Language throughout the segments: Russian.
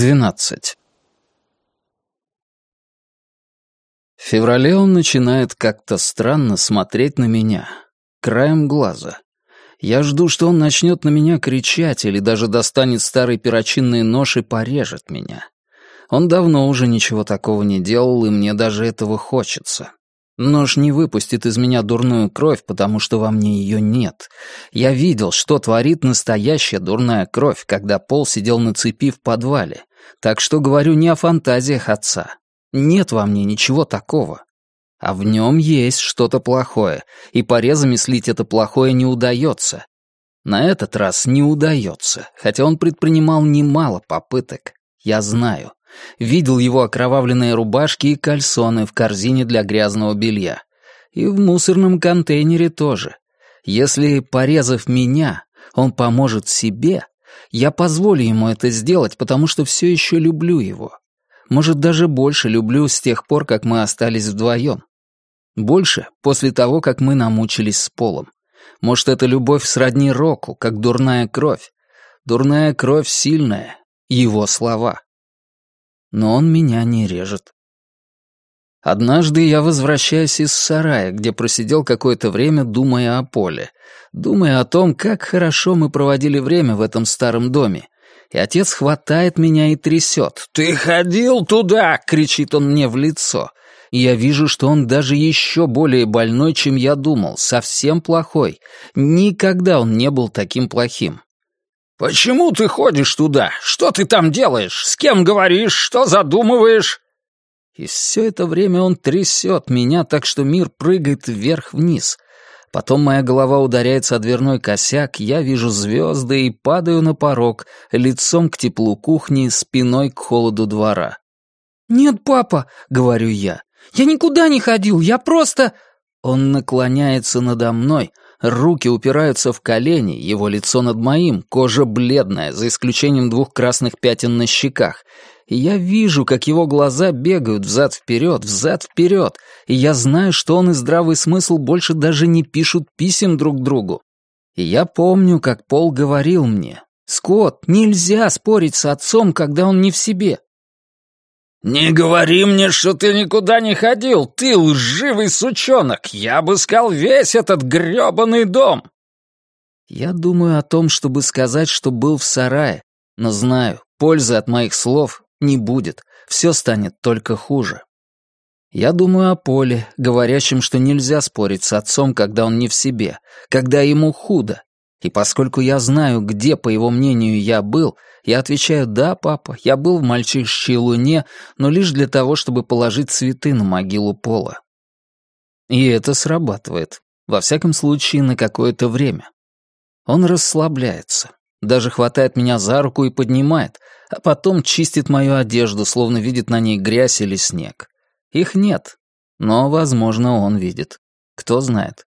12. В феврале он начинает как-то странно смотреть на меня, краем глаза. Я жду, что он начнет на меня кричать или даже достанет старый перочинный нож и порежет меня. Он давно уже ничего такого не делал, и мне даже этого хочется. Нож не выпустит из меня дурную кровь, потому что во мне ее нет. Я видел, что творит настоящая дурная кровь, когда Пол сидел на цепи в подвале. Так что говорю не о фантазиях отца. Нет во мне ничего такого. А в нем есть что-то плохое, и порезами слить это плохое не удается. На этот раз не удается, хотя он предпринимал немало попыток. Я знаю. Видел его окровавленные рубашки и кальсоны в корзине для грязного белья. И в мусорном контейнере тоже. Если, порезав меня, он поможет себе, я позволю ему это сделать, потому что все еще люблю его. Может, даже больше люблю с тех пор, как мы остались вдвоем. Больше после того, как мы намучились с Полом. Может, это любовь сродни року, как дурная кровь. Дурная кровь сильная, его слова. Но он меня не режет. Однажды я возвращаюсь из сарая, где просидел какое-то время, думая о Поле, думая о том, как хорошо мы проводили время в этом старом доме. И отец хватает меня и трясет. «Ты ходил туда!» — кричит он мне в лицо. И я вижу, что он даже еще более больной, чем я думал, совсем плохой. Никогда он не был таким плохим. «Почему ты ходишь туда? Что ты там делаешь? С кем говоришь? Что задумываешь?» И все это время он трясет меня так, что мир прыгает вверх-вниз. Потом моя голова ударяется о дверной косяк, я вижу звезды и падаю на порог, лицом к теплу кухни, спиной к холоду двора. «Нет, папа», — говорю я, — «я никуда не ходил, я просто...» Он наклоняется надо мной, руки упираются в колени, его лицо над моим, кожа бледная, за исключением двух красных пятен на щеках, и я вижу, как его глаза бегают взад-вперед, взад-вперед, и я знаю, что он и здравый смысл больше даже не пишут писем друг другу. И я помню, как Пол говорил мне, «Скотт, нельзя спорить с отцом, когда он не в себе». «Не говори мне, что ты никуда не ходил, ты лживый сучонок! Я обыскал весь этот грёбаный дом!» Я думаю о том, чтобы сказать, что был в сарае, но знаю, пользы от моих слов не будет, все станет только хуже. Я думаю о Поле, говорящем, что нельзя спорить с отцом, когда он не в себе, когда ему худо. И поскольку я знаю, где, по его мнению, я был, я отвечаю «Да, папа, я был в мальчишечьей луне, но лишь для того, чтобы положить цветы на могилу Пола». И это срабатывает, во всяком случае, на какое-то время. Он расслабляется, даже хватает меня за руку и поднимает, а потом чистит мою одежду, словно видит на ней грязь или снег. Их нет, но, возможно, он видит. Кто знает.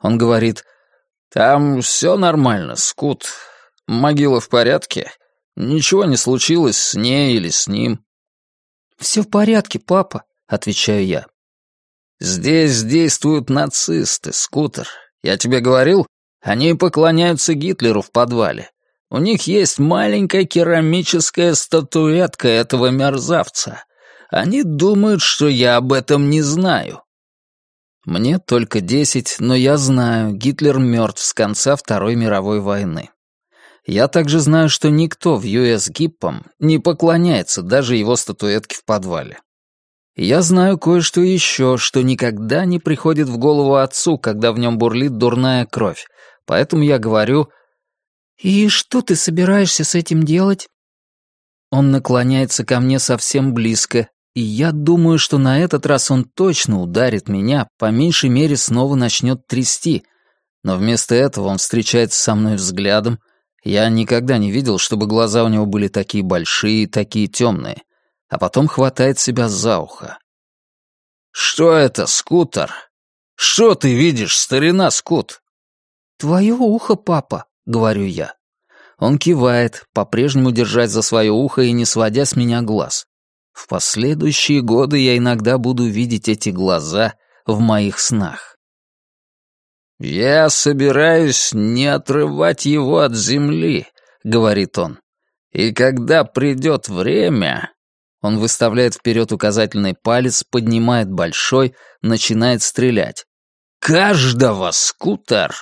Он говорит, «Там все нормально, Скут. Могила в порядке. Ничего не случилось с ней или с ним». «Все в порядке, папа», — отвечаю я. «Здесь действуют нацисты, Скутер. Я тебе говорил, они поклоняются Гитлеру в подвале. У них есть маленькая керамическая статуэтка этого мерзавца. Они думают, что я об этом не знаю. Мне только десять, но я знаю, Гитлер мертв с конца Второй мировой войны. Я также знаю, что никто в ЮС Гиппом не поклоняется даже его статуэтке в подвале. Я знаю кое-что еще, что никогда не приходит в голову отцу, когда в нем бурлит дурная кровь, Поэтому я говорю «И что ты собираешься с этим делать?» Он наклоняется ко мне совсем близко, и я думаю, что на этот раз он точно ударит меня, по меньшей мере снова начнет трясти. Но вместо этого он встречается со мной взглядом. Я никогда не видел, чтобы глаза у него были такие большие такие темные. А потом хватает себя за ухо. «Что это, скутер? Что ты видишь, старина Скут?» «Твое ухо, папа», — говорю я. Он кивает, по-прежнему держась за свое ухо и не сводя с меня глаз. В последующие годы я иногда буду видеть эти глаза в моих снах. «Я собираюсь не отрывать его от земли», — говорит он. И когда придет время...» Он выставляет вперед указательный палец, поднимает большой, начинает стрелять. «Каждого, скутер!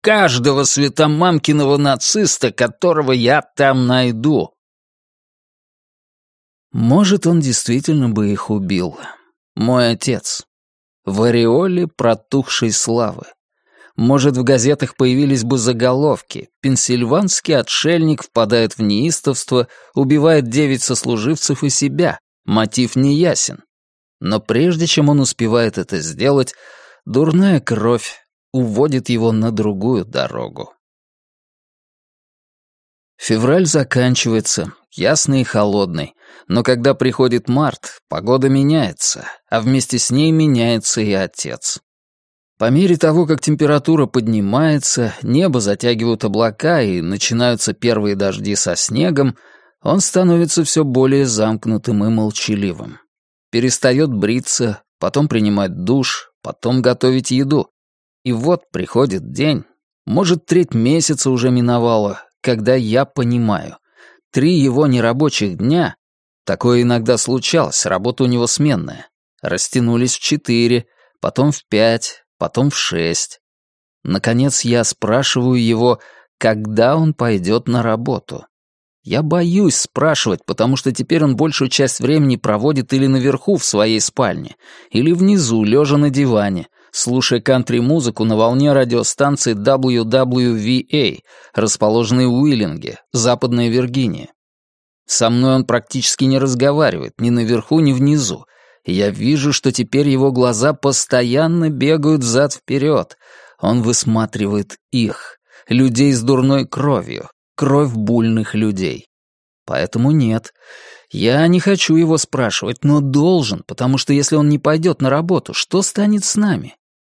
Каждого светомамкиного нациста, которого я там найду!» Может, он действительно бы их убил. Мой отец. В ореоле протухшей славы. Может, в газетах появились бы заголовки «Пенсильванский отшельник впадает в неистовство, убивает девять сослуживцев и себя. Мотив не ясен». Но прежде чем он успевает это сделать, дурная кровь уводит его на другую дорогу. Февраль заканчивается, ясный и холодный, но когда приходит март, погода меняется, а вместе с ней меняется и отец. По мере того, как температура поднимается, небо затягивают облака и начинаются первые дожди со снегом, он становится все более замкнутым и молчаливым. Перестает бриться, потом принимать душ, потом готовить еду. И вот приходит день, может, треть месяца уже миновала, когда я понимаю. Три его нерабочих дня, такое иногда случалось, работа у него сменная, растянулись в четыре, потом в пять, потом в шесть. Наконец я спрашиваю его, когда он пойдет на работу. Я боюсь спрашивать, потому что теперь он большую часть времени проводит или наверху в своей спальне, или внизу, лежа на диване, слушая кантри-музыку на волне радиостанции WWVA, расположенной в Уиллинге, Западная Виргиния. Со мной он практически не разговаривает, ни наверху, ни внизу, я вижу, что теперь его глаза постоянно бегают взад-вперед. Он высматривает их, людей с дурной кровью, кровь бульных людей. Поэтому нет. Я не хочу его спрашивать, но должен, потому что если он не пойдет на работу, что станет с нами?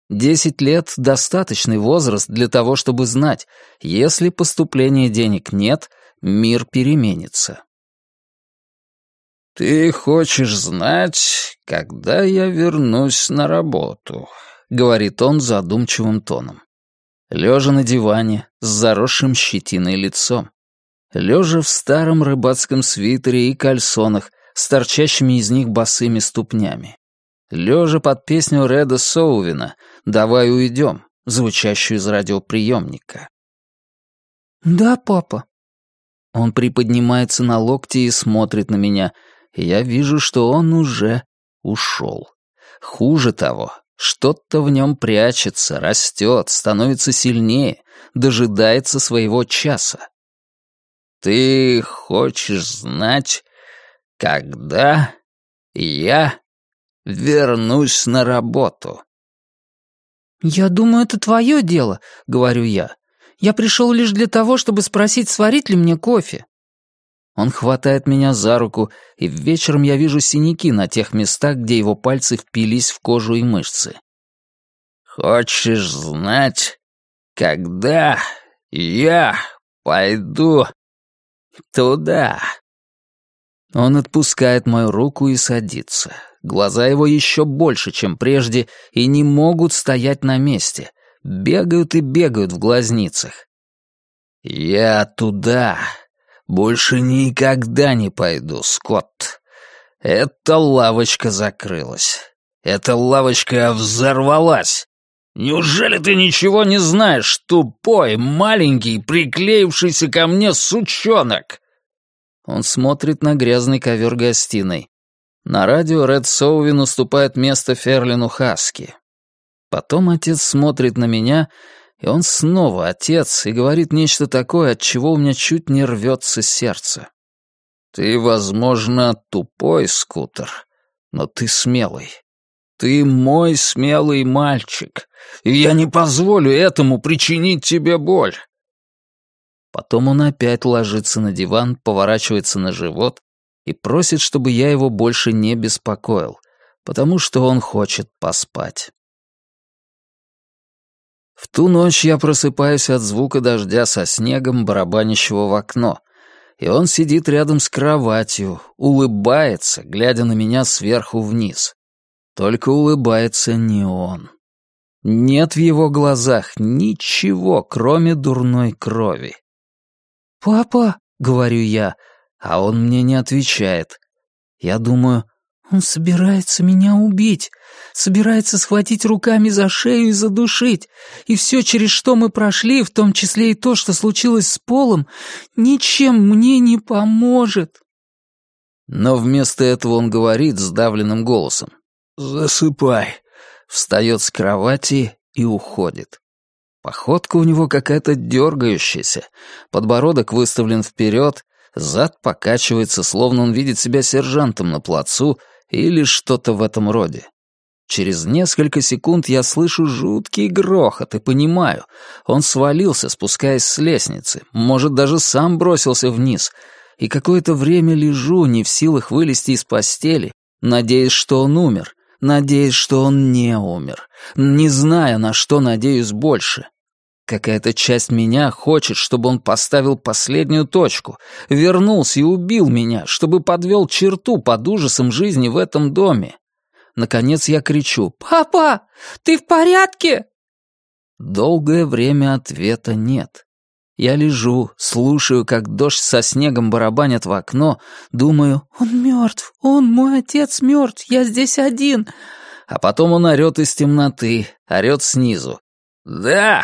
Десять лет — достаточный возраст для того, чтобы знать, если поступления денег нет, мир переменится. «Ты хочешь знать, когда я вернусь на работу?» — говорит он задумчивым тоном. Лежа на диване, с заросшим щетиной лицом. Лежа в старом рыбацком свитере и кальсонах, с торчащими из них босыми ступнями. Лежа под песню Реда Соувина «Давай уйдем», звучащую из радиоприемника. «Да, папа». Он приподнимается на локти и смотрит на меня — я вижу, что он уже ушел. Хуже того, что-то в нем прячется, растет, становится сильнее, дожидается своего часа. Ты хочешь знать, когда я вернусь на работу? «Я думаю, это твое дело», — говорю я. «Я пришел лишь для того, чтобы спросить, сварить ли мне кофе». Он хватает меня за руку, и вечером я вижу синяки на тех местах, где его пальцы впились в кожу и мышцы. «Хочешь знать, когда я пойду туда?» Он отпускает мою руку и садится. Глаза его еще больше, чем прежде, и не могут стоять на месте. Бегают и бегают в глазницах. «Я туда больше никогда не пойду, Скотт. Эта лавочка закрылась. Эта лавочка взорвалась. Неужели ты ничего не знаешь, тупой, маленький, приклеившийся ко мне сучонок?» Он смотрит на грязный ковер гостиной. На радио Ред Соуви наступает место Ферлину Хаски. Потом отец смотрит на меня и он снова отец и говорит нечто такое, от чего у меня чуть не рвется сердце. Ты, возможно, тупой, скутер, но ты смелый. Ты мой смелый мальчик, и я не позволю этому причинить тебе боль. Потом он опять ложится на диван, поворачивается на живот и просит, чтобы я его больше не беспокоил, потому что он хочет поспать. В ту ночь я просыпаюсь от звука дождя со снегом, барабанящего в окно, и он сидит рядом с кроватью, улыбается, глядя на меня сверху вниз. Только улыбается не он. Нет в его глазах ничего, кроме дурной крови. «Папа», — говорю я, а он мне не отвечает. Я думаю, он собирается меня убить, собирается схватить руками за шею и задушить, и все, через что мы прошли, в том числе и то, что случилось с Полом, ничем мне не поможет. Но вместо этого он говорит сдавленным голосом. «Засыпай», встает с кровати и уходит. Походка у него какая-то дергающаяся, подбородок выставлен вперед, зад покачивается, словно он видит себя сержантом на плацу или что-то в этом роде. Через несколько секунд я слышу жуткий грохот и понимаю, он свалился, спускаясь с лестницы, может, даже сам бросился вниз, и какое-то время лежу, не в силах вылезти из постели, надеясь, что он умер, надеясь, что он не умер, не зная, на что надеюсь больше. Какая-то часть меня хочет, чтобы он поставил последнюю точку, вернулся и убил меня, чтобы подвел черту под ужасом жизни в этом доме. Наконец я кричу «Папа, ты в порядке?» Долгое время ответа нет. Я лежу, слушаю, как дождь со снегом барабанит в окно, думаю «Он мертв, он, мой отец мертв, я здесь один». А потом он орет из темноты, орет снизу. «Да,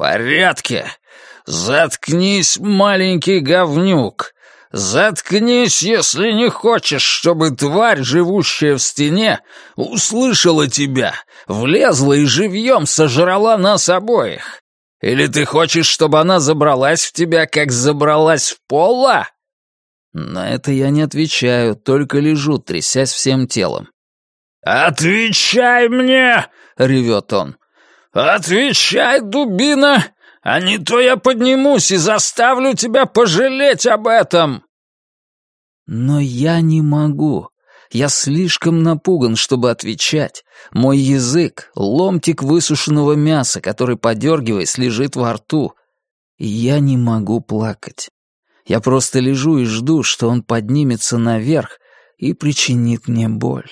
порядке. Заткнись, маленький говнюк. Заткнись, если не хочешь, чтобы тварь, живущая в стене, услышала тебя, влезла и живьем сожрала нас обоих. Или ты хочешь, чтобы она забралась в тебя, как забралась в пола?» На это я не отвечаю, только лежу, трясясь всем телом. «Отвечай мне!» — ревет он. «Отвечай, дубина, а не то я поднимусь и заставлю тебя пожалеть об этом!» Но я не могу. Я слишком напуган, чтобы отвечать. Мой язык — ломтик высушенного мяса, который, подергиваясь, лежит во рту. И я не могу плакать. Я просто лежу и жду, что он поднимется наверх и причинит мне боль.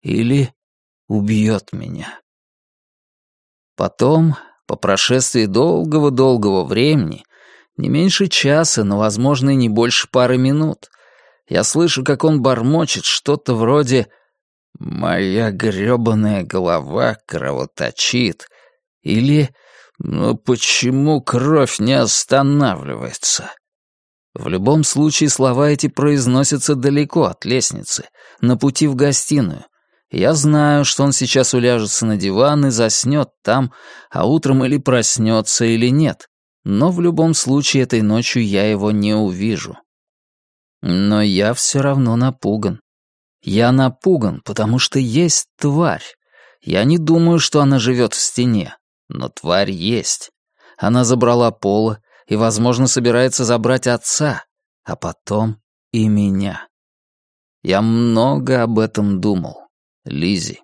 Или убьет меня. Потом, по прошествии долгого-долгого времени, не меньше часа, но, возможно, и не больше пары минут, я слышу, как он бормочет что-то вроде «Моя грёбаная голова кровоточит» или «Ну почему кровь не останавливается?» В любом случае слова эти произносятся далеко от лестницы, на пути в гостиную, я знаю, что он сейчас уляжется на диван и заснет там, а утром или проснется, или нет. Но в любом случае этой ночью я его не увижу. Но я все равно напуган. Я напуган, потому что есть тварь. Я не думаю, что она живет в стене, но тварь есть. Она забрала Пола и, возможно, собирается забрать отца, а потом и меня. Я много об этом думал. Лизи.